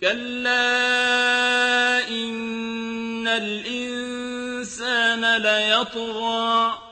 كَلَّا إِنَّ الْإِنسَانَ لَيَطْغَىٰ